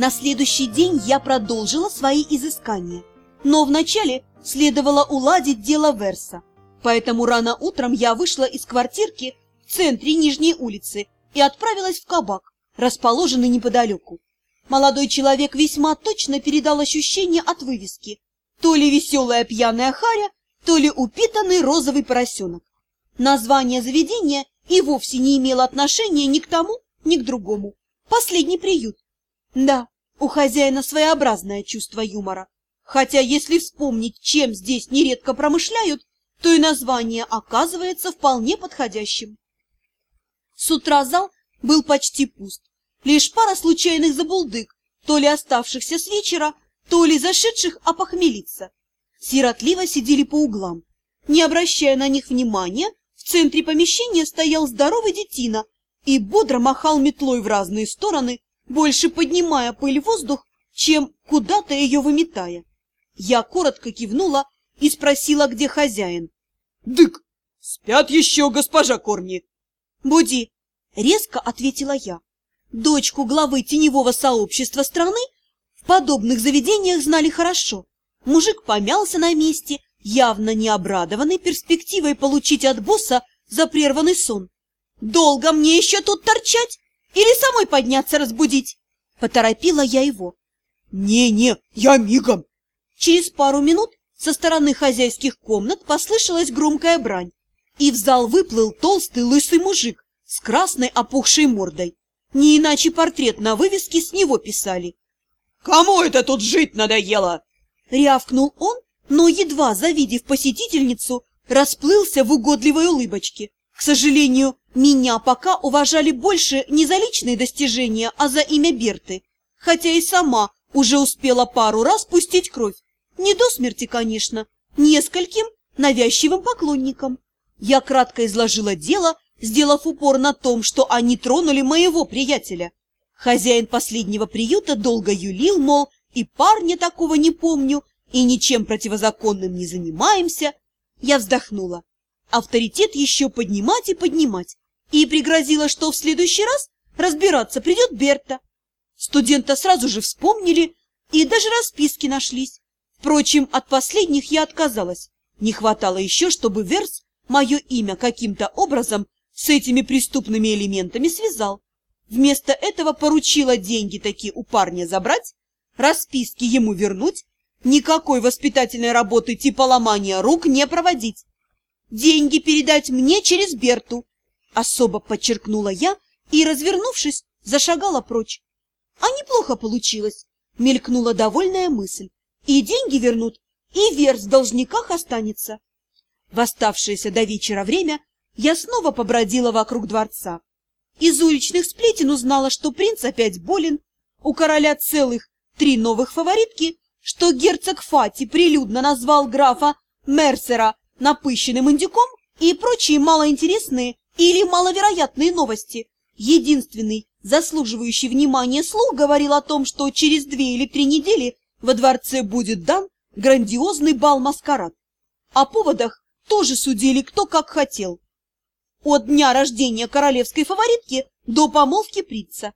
На следующий день я продолжила свои изыскания. Но вначале следовало уладить дело Верса. Поэтому рано утром я вышла из квартирки в центре Нижней улицы и отправилась в кабак, расположенный неподалеку. Молодой человек весьма точно передал ощущение от вывески. То ли веселая пьяная харя, то ли упитанный розовый поросенок. Название заведения и вовсе не имело отношения ни к тому, ни к другому. Последний приют. Да, у хозяина своеобразное чувство юмора. Хотя, если вспомнить, чем здесь нередко промышляют, то и название оказывается вполне подходящим. С утра зал был почти пуст. Лишь пара случайных забулдык, то ли оставшихся с вечера, то ли зашедших опохмелиться. Сиротливо сидели по углам. Не обращая на них внимания, в центре помещения стоял здоровый детина и бодро махал метлой в разные стороны, больше поднимая пыль в воздух, чем куда-то ее выметая. Я коротко кивнула и спросила, где хозяин. «Дык, спят еще, госпожа Корни!» «Буди!» — резко ответила я. Дочку главы теневого сообщества страны в подобных заведениях знали хорошо. Мужик помялся на месте, явно не обрадованный перспективой получить от босса за прерванный сон. «Долго мне еще тут торчать? Или самой подняться разбудить?» Поторопила я его. «Не-не, я мигом!» Через пару минут со стороны хозяйских комнат послышалась громкая брань, и в зал выплыл толстый лысый мужик с красной опухшей мордой. Не иначе портрет на вывеске с него писали. «Кому это тут жить надоело?» Рявкнул он, но, едва завидев посетительницу, расплылся в угодливой улыбочке. К сожалению, меня пока уважали больше не за личные достижения, а за имя Берты, хотя и сама уже успела пару раз пустить кровь. Не до смерти, конечно, нескольким навязчивым поклонникам. Я кратко изложила дело, сделав упор на том, что они тронули моего приятеля. Хозяин последнего приюта долго юлил, мол, и парня такого не помню, и ничем противозаконным не занимаемся. Я вздохнула. Авторитет еще поднимать и поднимать. И пригрозила, что в следующий раз разбираться придет Берта. Студента сразу же вспомнили, и даже расписки нашлись. Впрочем, от последних я отказалась. Не хватало еще, чтобы Верс мое имя каким-то образом с этими преступными элементами связал. Вместо этого поручила деньги такие у парня забрать, расписки ему вернуть, никакой воспитательной работы типа ломания рук не проводить. Деньги передать мне через Берту, особо подчеркнула я и, развернувшись, зашагала прочь. А неплохо получилось, мелькнула довольная мысль. И деньги вернут, и верс в должниках останется. В оставшееся до вечера время я снова побродила вокруг дворца. Из уличных сплетен узнала, что принц опять болен, у короля целых три новых фаворитки, что герцог Фати прилюдно назвал графа Мерсера напыщенным индюком и прочие малоинтересные или маловероятные новости. Единственный, заслуживающий внимания слух говорил о том, что через две или три недели во дворце будет дан грандиозный бал-маскарад. О поводах тоже судили кто как хотел. От дня рождения королевской фаворитки до помолвки принца.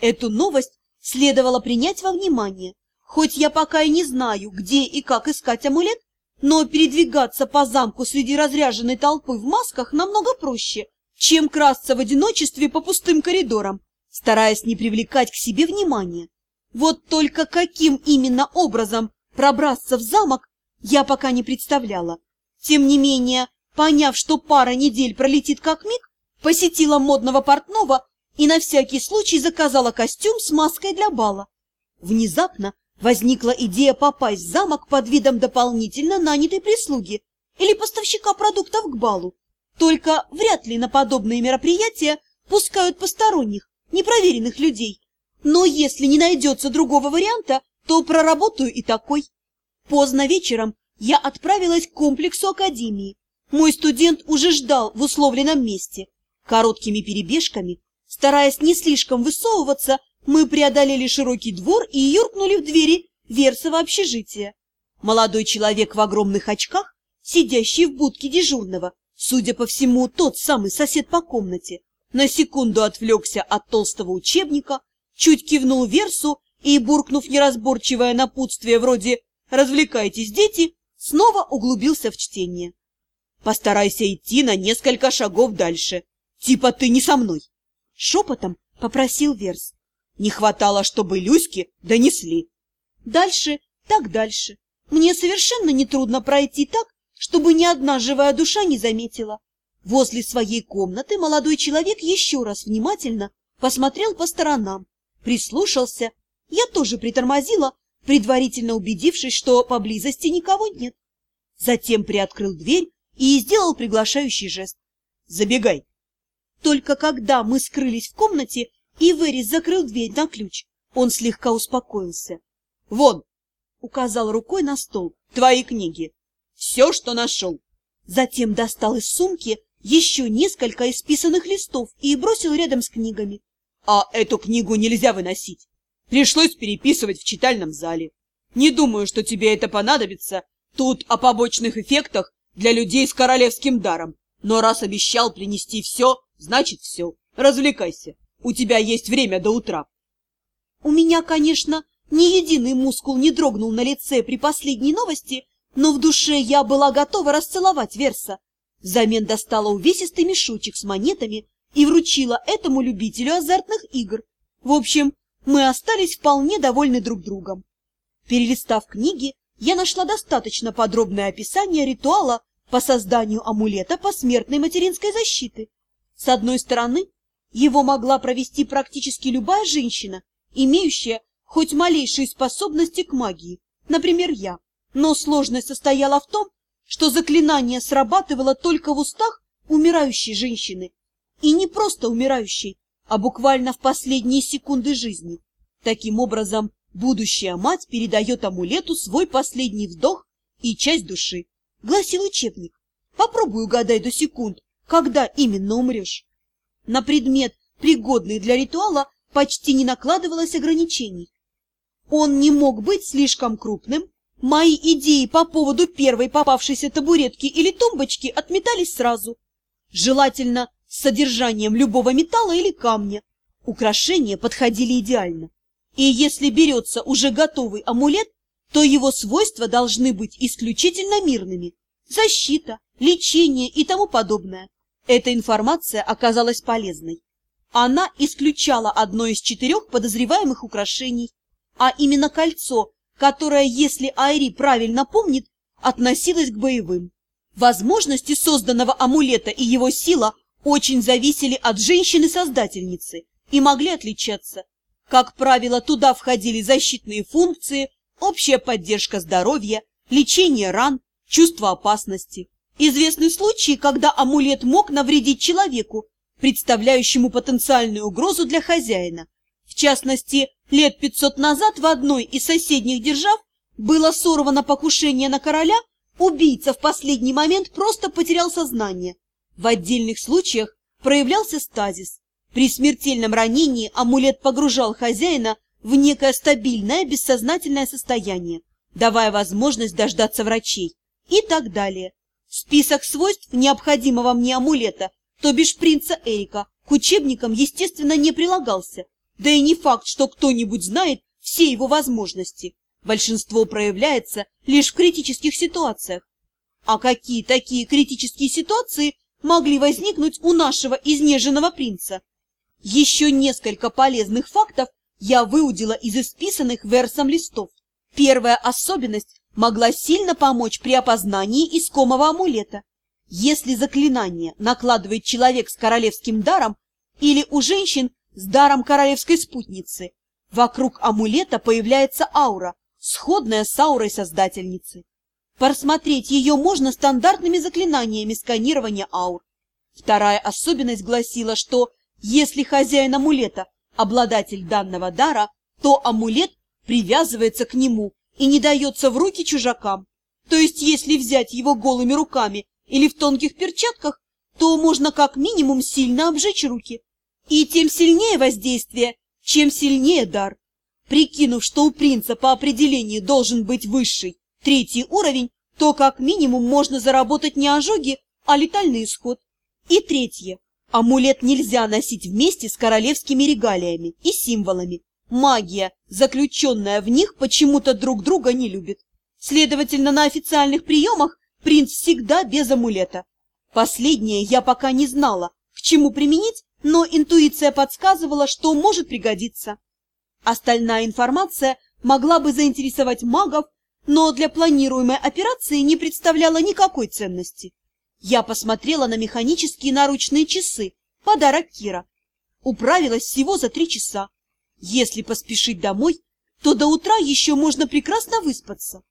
Эту новость следовало принять во внимание. Хоть я пока и не знаю, где и как искать амулет, но передвигаться по замку среди разряженной толпы в масках намного проще, чем красться в одиночестве по пустым коридорам, стараясь не привлекать к себе внимания. Вот только каким именно образом пробраться в замок, я пока не представляла. Тем не менее, поняв, что пара недель пролетит как миг, посетила модного портного и на всякий случай заказала костюм с маской для бала. Внезапно возникла идея попасть в замок под видом дополнительно нанятой прислуги или поставщика продуктов к балу. Только вряд ли на подобные мероприятия пускают посторонних, непроверенных людей. Но если не найдется другого варианта, то проработаю и такой. Поздно вечером я отправилась к комплексу академии. Мой студент уже ждал в условленном месте. Короткими перебежками, стараясь не слишком высовываться, мы преодолели широкий двор и юркнули в двери Версова общежития. Молодой человек в огромных очках, сидящий в будке дежурного, судя по всему, тот самый сосед по комнате, на секунду отвлекся от толстого учебника, чуть кивнул Версу и, буркнув неразборчивое напутствие вроде «развлекайтесь, дети», снова углубился в чтение. «Постарайся идти на несколько шагов дальше, типа ты не со мной», — шепотом попросил Верс. «Не хватало, чтобы Люськи донесли». Дальше, так дальше. Мне совершенно нетрудно пройти так, чтобы ни одна живая душа не заметила. Возле своей комнаты молодой человек еще раз внимательно посмотрел по сторонам, прислушался. Я тоже притормозила, предварительно убедившись, что поблизости никого нет. Затем приоткрыл дверь и сделал приглашающий жест. «Забегай!» Только когда мы скрылись в комнате, и Верис закрыл дверь на ключ, он слегка успокоился. «Вон!» — указал рукой на стол. «Твои книги! Все, что нашел!» Затем достал из сумки еще несколько исписанных листов и бросил рядом с книгами. А эту книгу нельзя выносить. Пришлось переписывать в читальном зале. Не думаю, что тебе это понадобится. Тут о побочных эффектах для людей с королевским даром. Но раз обещал принести все, значит все. Развлекайся. У тебя есть время до утра. У меня, конечно, ни единый мускул не дрогнул на лице при последней новости, но в душе я была готова расцеловать Верса. Взамен достала увесистый мешочек с монетами и вручила этому любителю азартных игр. В общем, мы остались вполне довольны друг другом. Перелистав книги, я нашла достаточно подробное описание ритуала по созданию амулета посмертной материнской защиты. С одной стороны, его могла провести практически любая женщина, имеющая хоть малейшие способности к магии, например, я. Но сложность состояла в том, что заклинание срабатывало только в устах умирающей женщины. И не просто умирающей, а буквально в последние секунды жизни. Таким образом, будущая мать передает амулету свой последний вдох и часть души. Гласил учебник. Попробуй угадай до секунд, когда именно умрешь. На предмет, пригодный для ритуала, почти не накладывалось ограничений. Он не мог быть слишком крупным, Мои идеи по поводу первой попавшейся табуретки или тумбочки отметались сразу. Желательно с содержанием любого металла или камня. Украшения подходили идеально. И если берется уже готовый амулет, то его свойства должны быть исключительно мирными. Защита, лечение и тому подобное. Эта информация оказалась полезной. Она исключала одно из четырех подозреваемых украшений, а именно кольцо которая, если Айри правильно помнит, относилась к боевым. Возможности созданного амулета и его сила очень зависели от женщины-создательницы и могли отличаться. Как правило, туда входили защитные функции, общая поддержка здоровья, лечение ран, чувство опасности. Известны случаи, когда амулет мог навредить человеку, представляющему потенциальную угрозу для хозяина. В частности, Лет пятьсот назад в одной из соседних держав было сорвано покушение на короля, убийца в последний момент просто потерял сознание. В отдельных случаях проявлялся стазис. При смертельном ранении амулет погружал хозяина в некое стабильное бессознательное состояние, давая возможность дождаться врачей и так далее. Список свойств необходимого мне амулета, то бишь принца Эрика, к учебникам, естественно, не прилагался, да и не факт, что кто-нибудь знает все его возможности. Большинство проявляется лишь в критических ситуациях. А какие такие критические ситуации могли возникнуть у нашего изнеженного принца? Еще несколько полезных фактов я выудила из исписанных версом листов. Первая особенность могла сильно помочь при опознании искомого амулета. Если заклинание накладывает человек с королевским даром или у женщин с даром королевской спутницы. Вокруг амулета появляется аура, сходная с аурой создательницы. Просмотреть ее можно стандартными заклинаниями сканирования аур. Вторая особенность гласила, что если хозяин амулета – обладатель данного дара, то амулет привязывается к нему и не дается в руки чужакам. То есть, если взять его голыми руками или в тонких перчатках, то можно как минимум сильно обжечь руки. И тем сильнее воздействие, чем сильнее дар. Прикинув, что у принца по определению должен быть высший, третий уровень, то как минимум можно заработать не ожоги, а летальный исход. И третье. Амулет нельзя носить вместе с королевскими регалиями и символами. Магия, заключенная в них, почему-то друг друга не любит. Следовательно, на официальных приемах принц всегда без амулета. Последнее я пока не знала, к чему применить, но интуиция подсказывала, что может пригодиться. Остальная информация могла бы заинтересовать магов, но для планируемой операции не представляла никакой ценности. Я посмотрела на механические наручные часы, подарок Кира. Управилась всего за три часа. Если поспешить домой, то до утра еще можно прекрасно выспаться.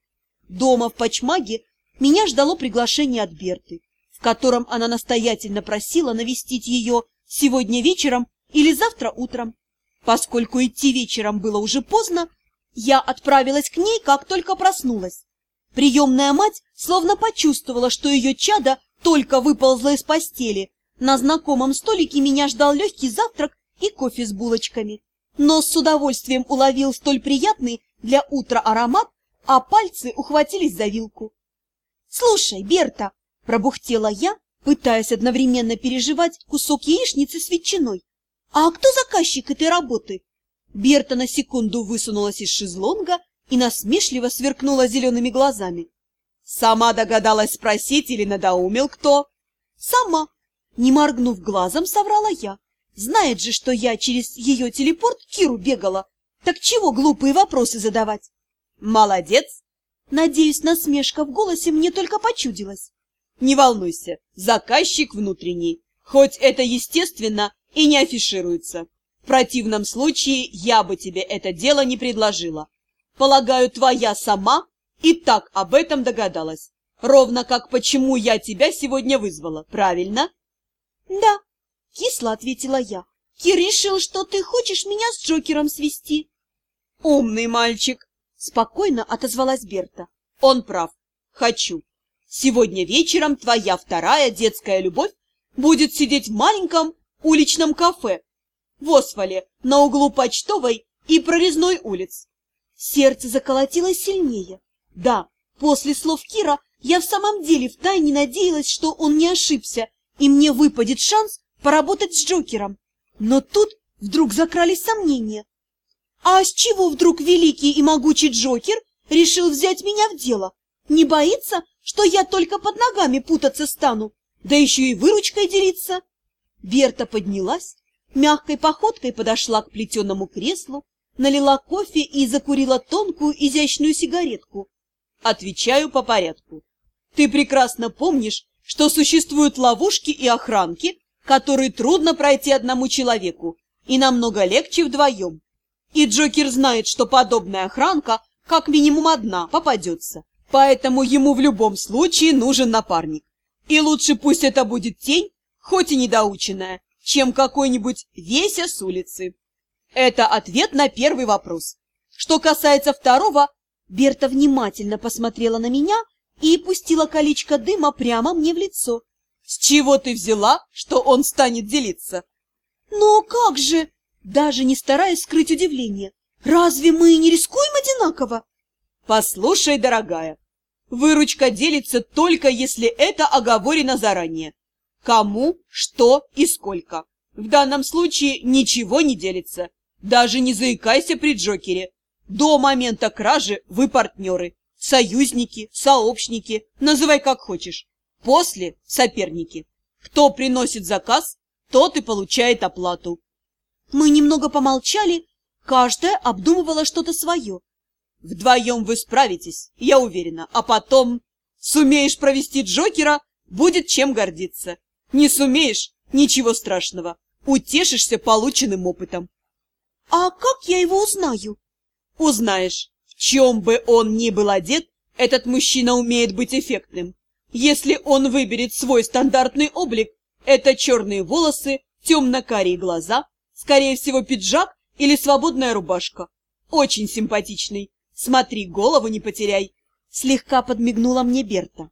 Дома в Пачмаге меня ждало приглашение от Берты, в котором она настоятельно просила навестить ее сегодня вечером или завтра утром. Поскольку идти вечером было уже поздно, я отправилась к ней, как только проснулась. Приемная мать словно почувствовала, что ее чада только выползла из постели. На знакомом столике меня ждал легкий завтрак и кофе с булочками. Но с удовольствием уловил столь приятный для утра аромат, а пальцы ухватились за вилку. «Слушай, Берта!» – пробухтела я, пытаясь одновременно переживать кусок яичницы с ветчиной. «А кто заказчик этой работы?» Берта на секунду высунулась из шезлонга и насмешливо сверкнула зелеными глазами. «Сама догадалась спросить или надоумил кто?» «Сама!» Не моргнув глазом, соврала я. Знает же, что я через ее телепорт Киру бегала. Так чего глупые вопросы задавать? «Молодец!» Надеюсь, насмешка в голосе мне только почудилась. Не волнуйся, заказчик внутренний, хоть это естественно и не афишируется. В противном случае я бы тебе это дело не предложила. Полагаю, твоя сама и так об этом догадалась. Ровно как почему я тебя сегодня вызвала, правильно? Да, кисло ответила я. Кир решил, что ты хочешь меня с Джокером свести. Умный мальчик, спокойно отозвалась Берта. Он прав. Хочу. Сегодня вечером твоя вторая детская любовь будет сидеть в маленьком уличном кафе в Освале на углу Почтовой и Прорезной улиц. Сердце заколотилось сильнее. Да, после слов Кира я в самом деле втайне надеялась, что он не ошибся, и мне выпадет шанс поработать с Джокером. Но тут вдруг закрались сомнения. А с чего вдруг великий и могучий Джокер решил взять меня в дело? Не боится, что я только под ногами путаться стану, да еще и выручкой делиться. Берта поднялась, мягкой походкой подошла к плетеному креслу, налила кофе и закурила тонкую изящную сигаретку. Отвечаю по порядку. Ты прекрасно помнишь, что существуют ловушки и охранки, которые трудно пройти одному человеку и намного легче вдвоем. И Джокер знает, что подобная охранка как минимум одна попадется. Поэтому ему в любом случае нужен напарник. И лучше пусть это будет тень, хоть и недоученная, чем какой-нибудь Веся с улицы. Это ответ на первый вопрос. Что касается второго, Берта внимательно посмотрела на меня и пустила колечко дыма прямо мне в лицо. С чего ты взяла, что он станет делиться? Но как же, даже не стараясь скрыть удивление, разве мы не рискуем одинаково? Послушай, дорогая, выручка делится только если это оговорено заранее. Кому, что и сколько. В данном случае ничего не делится. Даже не заикайся при Джокере. До момента кражи вы партнеры, союзники, сообщники, называй как хочешь. После – соперники. Кто приносит заказ, тот и получает оплату. Мы немного помолчали, каждая обдумывала что-то свое. Вдвоем вы справитесь, я уверена. А потом сумеешь провести Джокера, будет чем гордиться. Не сумеешь, ничего страшного. Утешишься полученным опытом. А как я его узнаю? Узнаешь. В чем бы он ни был одет, этот мужчина умеет быть эффектным. Если он выберет свой стандартный облик, это черные волосы, темно-карие глаза, скорее всего пиджак или свободная рубашка. Очень симпатичный. Смотри, голову не потеряй. Слегка подмигнула мне Берта.